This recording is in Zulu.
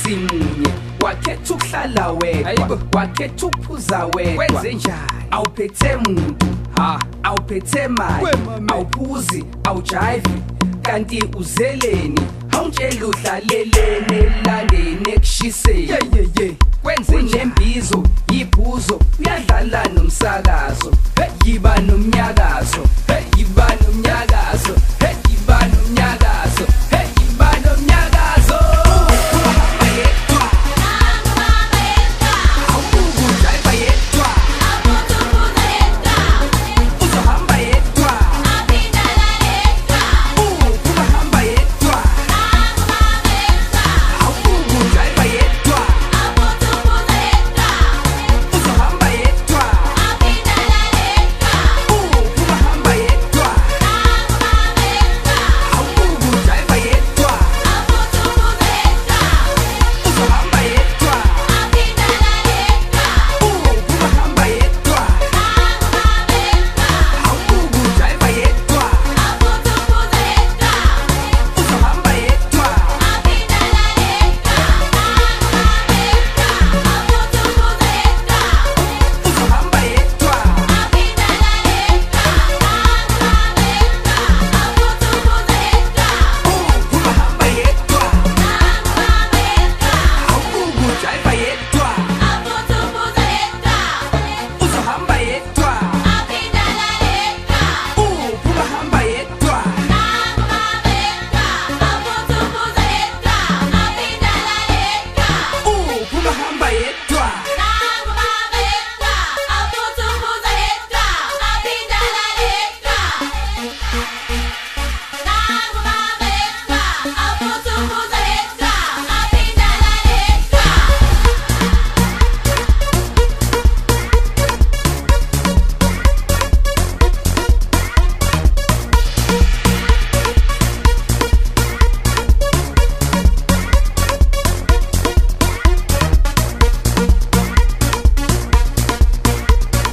umuzi munye wakhetha ukuhlala wedwa. Hayibo. wakhetha ukuphuza wedwa. Wenze njani? awuphethe muntu. Ha. Awuphethe mali. Wemame. awuphuzi awujayivi. Kanti uzeleni. Awuntshela udlalelene elandeni ekushiseni. Ye ye ye. Kwenze nembizo yiphuzo uyadlala nomsakazo. Yiba nomnyakazo yiba nomnyakazo.